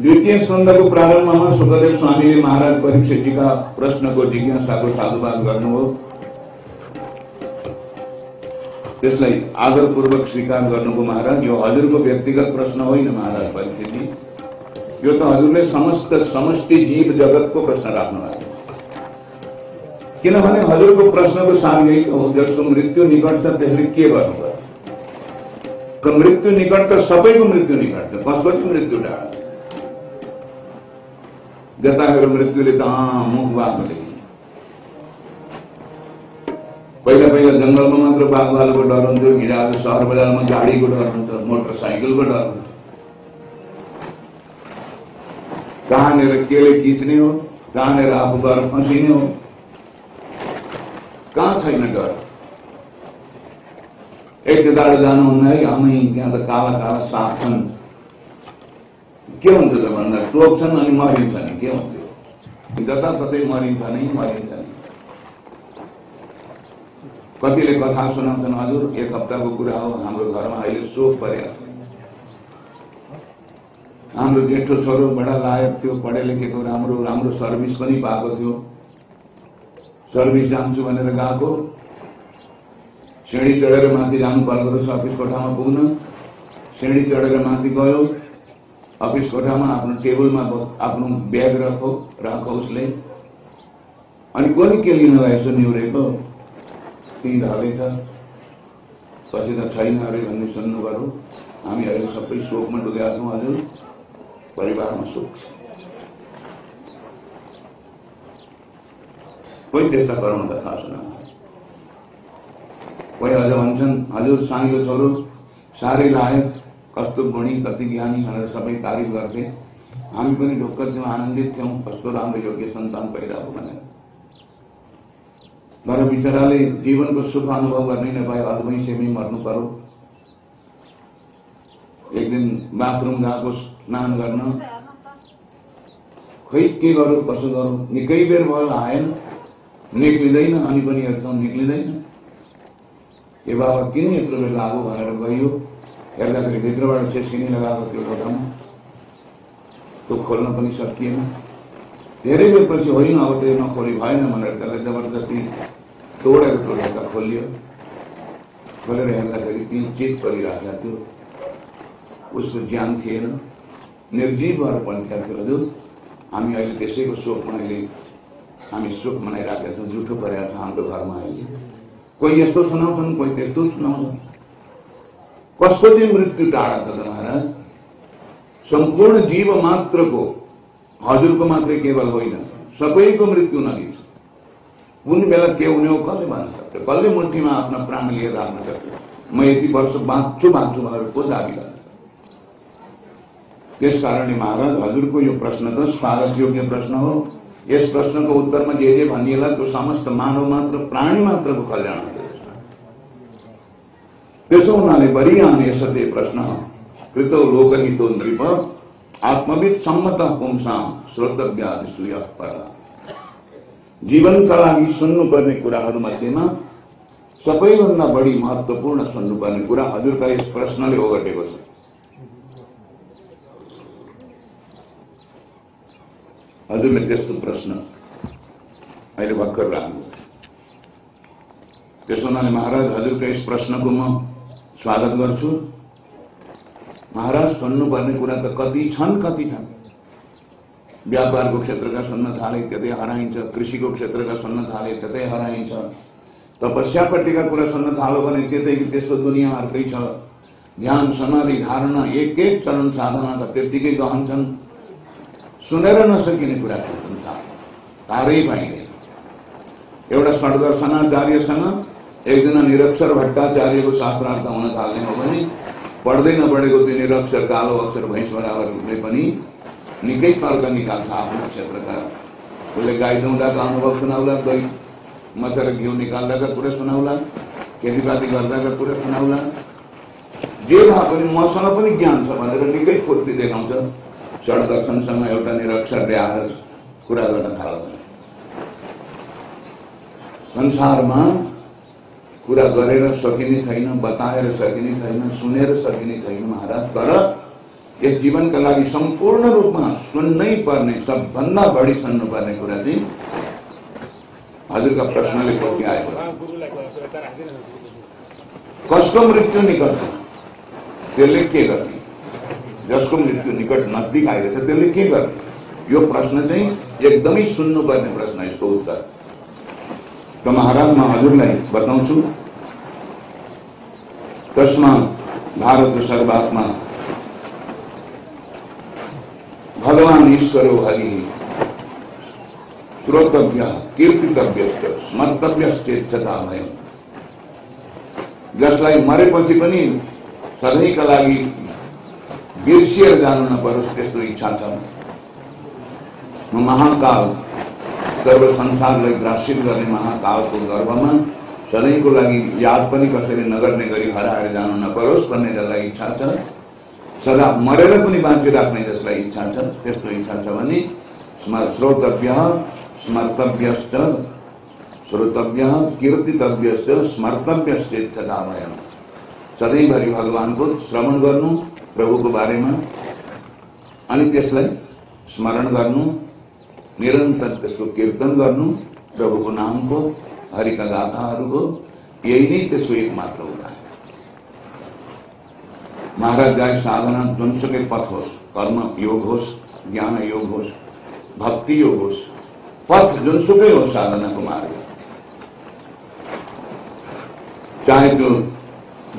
द्वितीय स्कन्दको प्रारम्भमा सुखदेव स्वामीले महाराज परीक्षितजीका प्रश्नको जिज्ञासाको साधुवाद गर्नुभयो। त्यसलाई आदरपूर्वक स्वीकार गर्नुभयो महाराज। यो हजुरको व्यक्तिगत प्रश्न होइन महाराज परीक्षितजी यो त हजुरले समस्त समष्टि जीव जगतको प्रश्न राख्नु भएको किनभने हजुरको प्रश्नको सार यही हो, जसको मृत्यु निकट छ के मृत्यु निकट त सबैको मृत्यु निकट छ मृत्यु टाढा जताको मृत्युले मुख बाघ पहिला पहिला जङ्गलमा मात्र बाघ भालुको डर हुन्थ्यो हिँडाएको सहर बजारमा गाडीको डर हुन्छ मोटरसाइकलको डर हुन्छ कहाँनिर केले खिच्ने हो कहाँनिर आफू गएर फसिने हो। कहाँ छैन डर? एक दाडो जानुहुन्न है, हामी त्यहाँ त काला काला साप छन्। के हुन्छ त भन्दा टोक्छन् अनि मरिन्छ नि के हुन्थ्यो? जताततै मरिन्छ नै मरिन्छ नि। कतिले कथा सुनाउँछन् हजुर एक हप्ताको कुरा हो हाम्रो घरमा अहिले शोक परेको हाम्रो जेठो छोरो बडा लायक थियो पढे लेखेको राम्रो राम्रो सर्भिस पनि पाएको थियो। सर्भिस जान्छु भनेर गएको। सिँढी चढेर माथि जानु पर्दो रहेछ अफिस कोठामा पुग्न। सिँढी चढेर माथि गयो। अफिस कोठामा आफ्नो टेबलमा आफ्नो ब्याग राखो राखो उसले। अनि कोनि के लिनलाई यसो निहुरेको त्यहीँ ढलेछ पछि त छैन अरे भन्ने सुन्नुभयो हामी अहिले सबै शोकमा डुबेका छौँ हजुर। परिवारमा सुख छ। कोही त्यस्ता गराउनु त थाहा छैन। कोही अझ भन्छन् हजुर सानो छोरो साह्रै लायक। कस्तो गुणी कति ज्ञानी भनेर सबै तारिफ गर्थे। हामी पनि ढुक्क थियौँ आनन्दित थियौँ कस्तो राम्रो योग्य सन्तान पैदा हो भनेर तर बिचराले जीवनको सुख अनुभव गर्नै नपाए अधवैँसेमै मर्नु पर्यो। एक दिन बाथरुम गएको स्नान गर्न खै के गरौँ कसो गरौँ निकै बेर भयो आएन। निक्लिँदैन अनि पनि हेर्छौँ निक्लिँदैन। ए बाबा किन यत्रो बेर लाग्यो भनेर गइयो? हेर्दाखेरि भित्रबाट छेस्किनी लगाएको थियो कोठामा त्यो खोल्न पनि सकिएन धेरै बेरपछि होइन अब त्यो नखोली भएन भनेर त्यसलाई जबरजस्ती तोडेर तोडेर खोलियो खोलेर हेर्दाखेरि ती चित परिरहेका थियो उसको ज्यान थिएन निर्जीव भएर पन्थिया थियो हजुर हामी अहिले त्यसैको शोकमा अहिले हामी सुख मनाइरहेका छौँ जुठो परेका छ हाम्रो घरमा अहिले कोही यस्तो सुनाउँछन् कोही त्यस्तो सुनाउँछन् कसको मृत्यु टाड़ा छ महाराज। संपूर्ण जीव मात्रको हजुरको मात्रै केवल होइन सबैको मृत्यु नदी छ कुन बेला के हुने हो कसले भन्न सक्छ कसले मुठीमा आफ्ना प्राण लिएर राख्न सक्छ म यति वर्ष बाँच्छु बाँच्छु भनेर को दाबी गर्छ त्यस कारणले महाराज हजुरको यो प्रश्न त स्वागत योग्य प्रश्न हो। यस प्रश्नको उत्तरमा जे जे भनिएला त्यो समस्त मानव मात्र, प्राणी मात्रको कल्याण त्यसो हुनाले वरियान सत्य प्रश्न कृतौ लोकहितो नृप, आत्मविद सम्मत पुंसाम श्रोतव्या सूर्य जीवनका लागि सुन्नुपर्ने कुराहरू मध्येमा सबैभन्दा बढी महत्वपूर्ण सुन्नुपर्ने कुरा हजुरका यस प्रश्नले ओगटेको छ। हजुरले त्यस्तो प्रश्न अहिले भर्खर राख्नु त्यसो हुनाले महाराज हजुरको यस प्रश्नको म स्वागत गर्छु। महाराज सुन्नुपर्ने कुरा त कति छन् कति छन्। व्यापारको क्षेत्रका सुन्न थाले त्यतै हराइन्छ, कृषिको क्षेत्रका सुन्न थाले त्यतै हराइन्छ। तपस्यापट्टिका कुरा सुन्न थाल्यो भने त्यतै त्यस्तो दुनियाँ अर्कै छ। ध्यान, समाधि, धारणा एक एक चरण साधना त त्यत्तिकै गहन छन् सुनेर नसकिने कुरा संसार तारै पाइँदैन एउटा षड्दर्शनाचार्यसँग एकजना निरक्षर भट्टाचार्यको शास्त्रार्थ हुन थाल्ने हो भने न नपढेको त्यो निरक्षर, कालो अक्षर भैँस बराबरले पनि निकै तर्क निकाल्छ आफ्नो क्षेत्रका उसले गाई दुहुँदाको अनुभव सुनाउला दही मचर घिउ निकाल्दाका कुरा सुनाउला खेतीपाती गर्दाका कुरा सुनाउला जे भए पनि मसँग पनि ज्ञान छ निकै फुर्ती देखाउँछ चढ दर्शनसँग एउटा निरक्षरले आएर कुरा गर्न थाल्छ संसारमा कुरा गरेर सकिने छैन बताएर सकिने छैन सुनेर सकिने छैन महाराज तर यस जीवनका लागि सम्पूर्ण रूपमा सुन्नै पर्ने सबभन्दा बढी सुन्नुपर्ने कुरा चाहिँ हजुरका प्रश्नले कोही आएको कसको मृत्यु निकट छ त्यसले के गर्ने जसको मृत्यु निकट नजदिक आइरहेछ त्यसले के गर्ने यो प्रश्न चाहिँ एकदमै सुन्नुपर्ने प्रश्न यसको उत्तर। त महाराज, म हजुरलाई बताउँछु तस्मा भारत सर्वात्मा। भगवान ईश्वर हरि। श्रोतव्य कीर्तितव्य स्मर्तव्यश्चेच्छता भयो जसलाई मरेपछि पनि सधैँका लागि बिर्सिएर जानु नपरोस् त्यस्तो इच्छा छ। म महाकाल, सर्व संसारलाई ग्रासित गर्ने महाकालको गर्भमा सधैँको लागि याद पनि कसैले नगर्ने गरी हराएर जानु नपरोस् भन्ने जसलाई इच्छा छ। सदा मरेर पनि बाँचिराख्ने जसलाई इच्छा छ त्यस्तो इच्छा छ भने श्रोतव्य स्मर्तव्यश्च श्रोतव्य कीर्तितव्यश्च स्मर्तव्यश्च इच्छा भएन सधैँभरि भगवानको श्रवण गर्नु प्रभुको बारेमा अनि त्यसलाई स्मरण गर्नु निरन्तर त्यसको कीर्तन गर्नु प्रभुको नामको हरिका गाथाहरूको यही नै त्यसको एक मात्र उपाय महाराज गाय साधना जुनसुकै पथ होस् कर्म योग होस् ज्ञान योग होस् भक्ति योग होस् पथ जुनसुकै हो साधना को मार्ग चाहे तो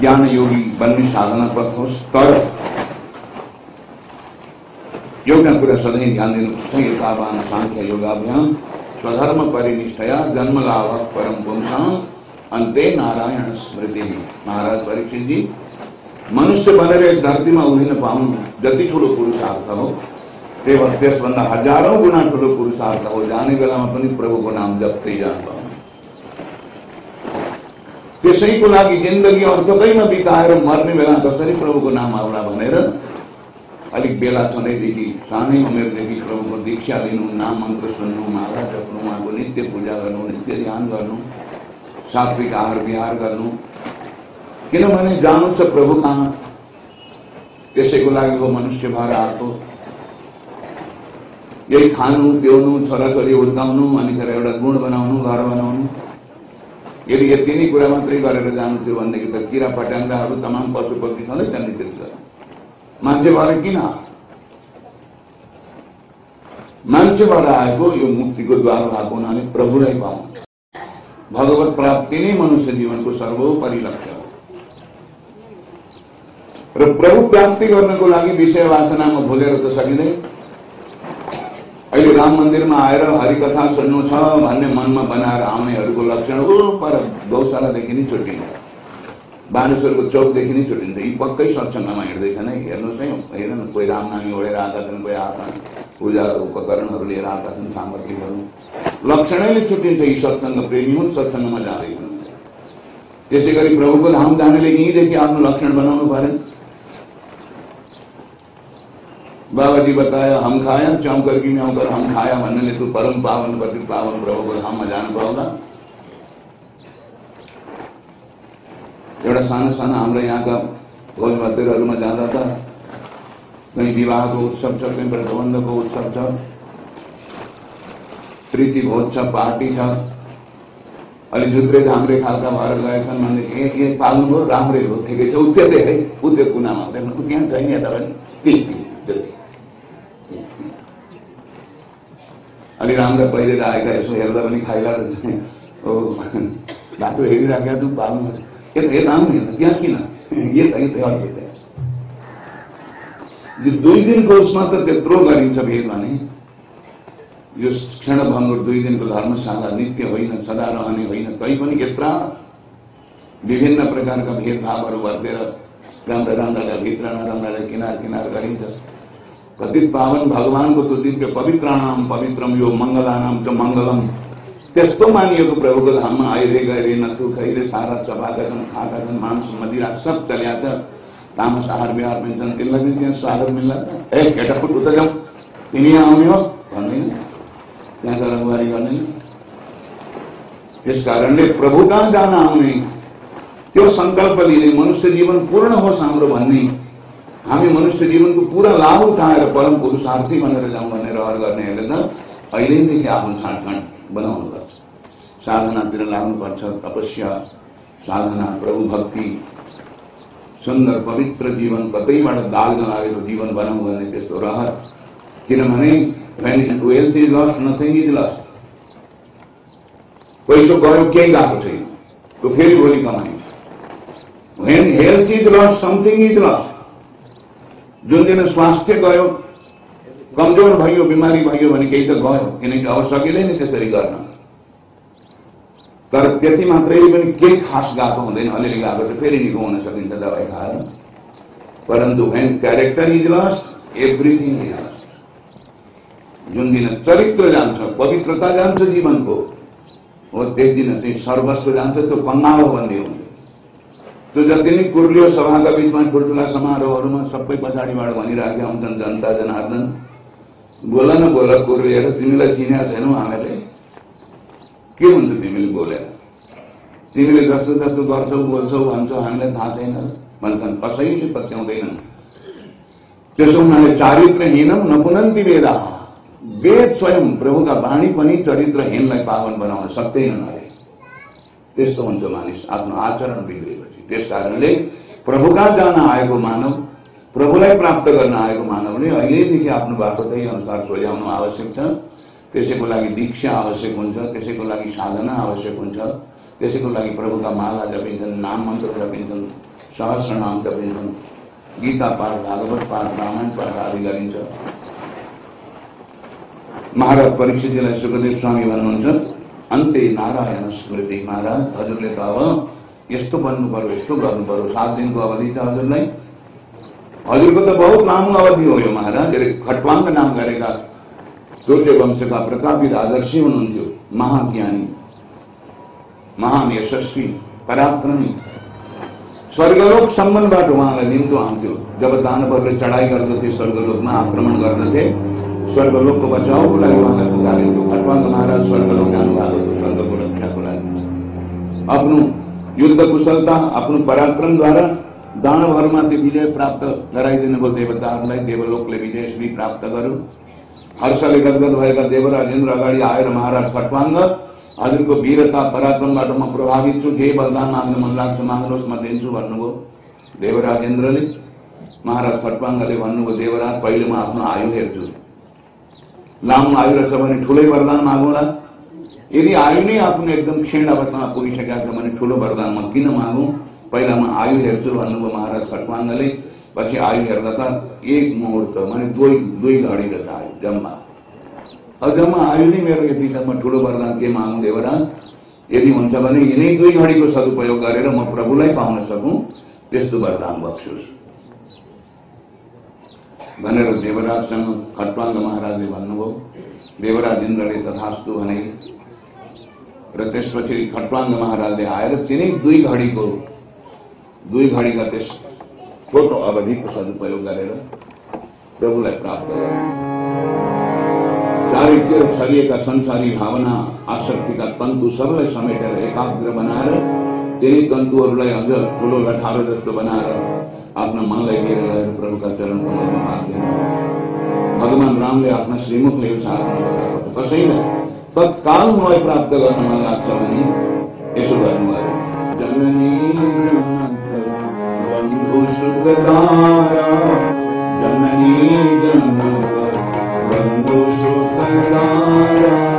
ज्ञान योगी बनने साधना पथ होस् तर एउटा कुरा सधैँ ध्यान यथावान साङ्ख्य योगाभ्याम। स्वधर्म परिनिष्ठया जन्म लाभ परम पुंसाम अन्ते नारायण स्मृति। महाराज परीक्षित जी, मनुष्य बनेर यस धरतीमा उभिन पाउनु जति ठुलो पुरुषार्थ हो। त्यो त्यसभन्दा हजारौँ गुणा ठुलो पुरुषार्थ हो। जाने बेलामा पनि प्रभुको नाम जप्दै जानु पाउनु त्यसैको लागि जिन्दगी अर्थकैमा बिताएर मर्ने बेला कसरी प्रभुको नाम आउला अलिक बेला छँदैदेखि सानै उमेरदेखि प्रभुको दीक्षा लिनु नाम मन्त्र सुन्नु माला जप्नु उहाँको नित्य पूजा गर्नु नित्य ध्यान गर्नु सात्विक आहार विहार गर्नु। किनभने जानु छ प्रभु कहाँ? त्यसैको लागि हो मनुष्य भएर आएको। यही खानु पिउनु छोराछोरी हुर्काउनु अनिखेर एउटा गुण बनाउनु घर बनाउनु। यदि यति नै कुरा मात्रै गरेर जानु थियो भनेदेखि त किरा पट्याङ्गाहरू तमाम पशु पक्षी छँदै त्यहाँ त्यति मान्छे भएर किन मान्छेबाट यो मुक्तिको द्वार भएको हुनाले प्रभुलाई भगवत प्राप्ति नै मनुष्य जीवनको सर्वोपरि लक्ष्य हो। प्रभु प्राप्ति गर्नको लागि विषय वासनामा भुलेर त सकिँदैन अहिले राम मन्दिरमा आएर हरिकथा सुन्नु भन्ने मनमा बनाएर आउनेहरूको लक्षण हो पर गौशालादेखि नै छुट्टिन्छ बानेश्वरको चौकदेखि नै छुट्टिन्छ यी पक्कै सत्सङ्गमा हिँड्दैछन् है हेर्नुहोस् है हेर न कोही रामनामी ओढेर आएका छन् कोही आएका पूजा उपकरणहरू लिएर आएका छन् सामग्रीहरू लक्षणैले छुट्टिन्छ यी सत्सङ्ग प्रेमी हुन् सत्सङ्गमा जाँदैछन् त्यसै गरी प्रभुको धाम जानेले यहीँदेखि आफ्नो लक्षण बनाउनु पऱ्यो बाबा जी बताया, हम खाया चौकर की कर हम खाया भन्नाले तू परम पावन, पति पावन प्रभुको धाममा जानु पाउला एउटा सानो सानो हाम्रो यहाँका भोज भतेरहरूमा जाँदा त कहीँ विवाहको उत्सव छ कहीँ प्रबन्धको उत्सव छ प्रीति भोज छ पार्टी छ अलि जुत्रे झाम्रे खालका भएर गएछन् भनेदेखि के पाल्नुभयो राम्रै हो ठिकै छ उत्यतै है उद्योग कुनामा हुँदैन त्यहाँ छैन यता पनि त्यही अलि राम्रो पहिरेर आएका यसो हेर्दा पनि खाइला बाटो हेरिराखेका तँ पाल्नु यता यता अर्को यो दिनको यो क्षणभङ्गुर दुई दिनको धर्मशाला नित्य होइन सदा रहने होइन तै पनि यत्र विभिन्न प्रकारका भेदभावहरू वर्तेर राम्रा राम्रालाई भित्र नराम्रालाई किनार किनार गरिन्छ कति पावन भगवानको तो दिव्य नाम, पवित्रम यो मङ्गलानाम च मङ्गलम त्यस्तो मानिएको प्रभुको धाममा आइरे गए नथु खैरे, सारा खाएका छन् मांस, मदिरा सब चल्या छ तामस, आहार, बिहार मिल्छन् त्यसलाई पनि त्यहाँ स्वागत मिल्ला ए, केटा फुट उता जाउँ तिमी आउने हो? भन्दैन। त्यहाँ गएर गर्दैन। त्यस कारणले प्रभु कहाँ जान आउने? त्यो सङ्कल्प लिने मनुष्य जीवन पूर्ण होस् हाम्रो भन्ने। हामी मनुष्य जीवनको पुरा लाभ उठाएर परम पुरुषार्थी भनेर जाउँ भनेर अर गर्नेहरूले त अहिलेदेखि आफ्नो छाँटकाँट बनाउनु पर्छ साधनातिर लाग्नुपर्छ तपस्या, साधना, प्रभु भक्ति सुन्दर पवित्र जीवन कतैबाट दाग नलागेको जीवन बनाऊ भने त्यस्तो रहर किनभने wealth is lost nothing is lost पैसो गयो केही गएको छैन त्यो फेरि भोलि कमाइन्छ when health is lost something is lost जुन दिन स्वास्थ्य गयो, कमज़ोर भयो बिमारी भयो भने केही त गयो। किनकि अब सकिँदैन त्यसरी गर्न तर त्यति मात्रै पनि केही खास गएको हुँदैन। अलिअलि गएको चाहिँ फेरि निको हुन सकिन्छ दबाई खाएर परन्तु when character is lost everything is lost जुन दिन चरित्र जान्छ, पवित्रता जान्छ जीवनको, हो त्यस दिन चाहिँ सर्वस्व जान्छ, त्यो कङ्गाल बन्दी हुन्छ। त्यो जति नै कुर्लियो सभाका बिचमा, ठुल्ठुला समारोहहरूमा सबै पछाडिबाट भनिराखेका हुन्छन्, जनता, जनार्दन। बोल न बोल कुर्लिएर तिमीलाई चिनेका छैनौ हामीहरूले के हुन्छ तिमीले बोलेर तिमीले जस्तो जस्तो गर्छौ बोल्छौ भन्छौ हामीलाई थाहा छैन। भन्छन् कसैले पत्याउँदैनन्। त्यसो हुनाले चारित्रहीनम नपुनन्ती वेदा। वेद स्वयं प्रभुका वाणी पनि चरित्रहीनलाई पावन बनाउन सक्दैनन् अरे। त्यस्तो हुन्छ मानिस आफ्नो आचरण बिग्रेपछि। त्यस कारणले प्रभुका जान आएको मानव प्रभुलाई प्राप्त गर्न आएको मानवले अहिलेदेखि आफ्नो बाटो त्यही अनुसार सोझ्याउनु आवश्यक छ। त्यसैको लागि दीक्षा आवश्यक हुन्छ त्यसैको लागि साधना आवश्यक हुन्छ त्यसैको लागि प्रभुका माला जपिन्छन् नाम मन्त्र जपिन्छन् सहस्र नाम जपिन्छन् गीता पाठ, भागवत पाठ, रामायण पाठ आदि गरिन्छ। महाराज परीक्षितजीलाई सुखदेव स्वामी भन्नुहुन्छ अन्त्य नारायण स्मृति महाराज, हजुरले त अब यस्तो बन्नु पर्यो, यस्तो गर्नु पर्यो, सात दिनको अवधि छ हजुरलाई? हजुरको त बहुत लामो अवधि हो यो महाराज खटवाङ नाम गरेका सूर्य वंश का प्रतापित आदर्शी हुनुहुन्थ्यो महाज्ञानी महान यशस्वी पराक्रमी, स्वर्गलोक सम्बन्धबाट उहाँलाई निम्तो आउँथ्यो जब दानवहरूले चढाइ गर्दथे स्वर्गलोकमा आक्रमण गर्दथे स्वर्गलोकको बचाउको लागि उहाँलाई पुकारिन्थ्यो खटवाङ महाराज, स्वर्गलोक जानुभएको थियो स्वर्गको रक्षाको लागि आफ्नो युद्ध कुशलता आफ्नो पराक्रमद्वारा दानवहरूमाथि विजय प्राप्त गराइदिनु भयो देवताहरूलाई देवलोकले विजय प्राप्त गर्यो हर्षले गदगद भएका देवराजेन्द्र अगाडि आएर महाराज खटवाङ्ग हजुरको वीरता पराक्रमबाट म प्रभावित छु जे वरदान माग्न मन लाग्छ माग्नुहोस् म दिन्छु भन्नुभयो। देवराजेन्द्रले महाराज खटवाङ्गले भन्नुभयो देवराज पहिले म आफ्नो आयु हेर्छु। लामो आयु रहेछ भने ठुलै वरदान मागौँला। यदि आयु नै आफ्नो एकदम क्षीण अवस्थामा पुगिसकेका छ भने ठुलो वरदान म किन मागौँ? पहिला म आयु हेर्छु भन्नुभयो महाराज खटवाङ्गले पछि आयो हेर्दा त एक मुहूर्त माने दुई दुई घडीको मुहुर्ती जम्मा अब जम्मा आयो नै मेरो यतिसम्म ठुलो वरदान के मागौँ देवराज यदि हुन्छ भने यिनै दुई घडीको सदुपयोग गरेर म प्रभुलाई पाउन सकु त्यस्तो वरदान बक्छु भनेर देवराजसँग खट महाराजले भन्नुभयो देवराज इन्द्रले तथा भने र त्यसपछि खटान महाराजले आएर तिनै दुई घडीको दुई घडीका त्यस छोटो अवधिको सदुपयोग गरेर प्रभुलाई प्राप्त चारित्र छरिएका संसारी भावना, आसक्तिका तन्तु सबलाई समेटेर एकाग्र बनाएर, तिनै तन्तुहरूलाई अझ ठुलो लठारो जस्तो बनाएर आफ्ना मनलाई लिएर रहेर प्रभुका चरण कमलमा भगवान रामले आफ्ना श्रीमुखले साधना कसैलाई तत्काल मलाई प्राप्त गर्न मन लाग्छ भने ुततारा जमनीय बन्धुश्रुतदारा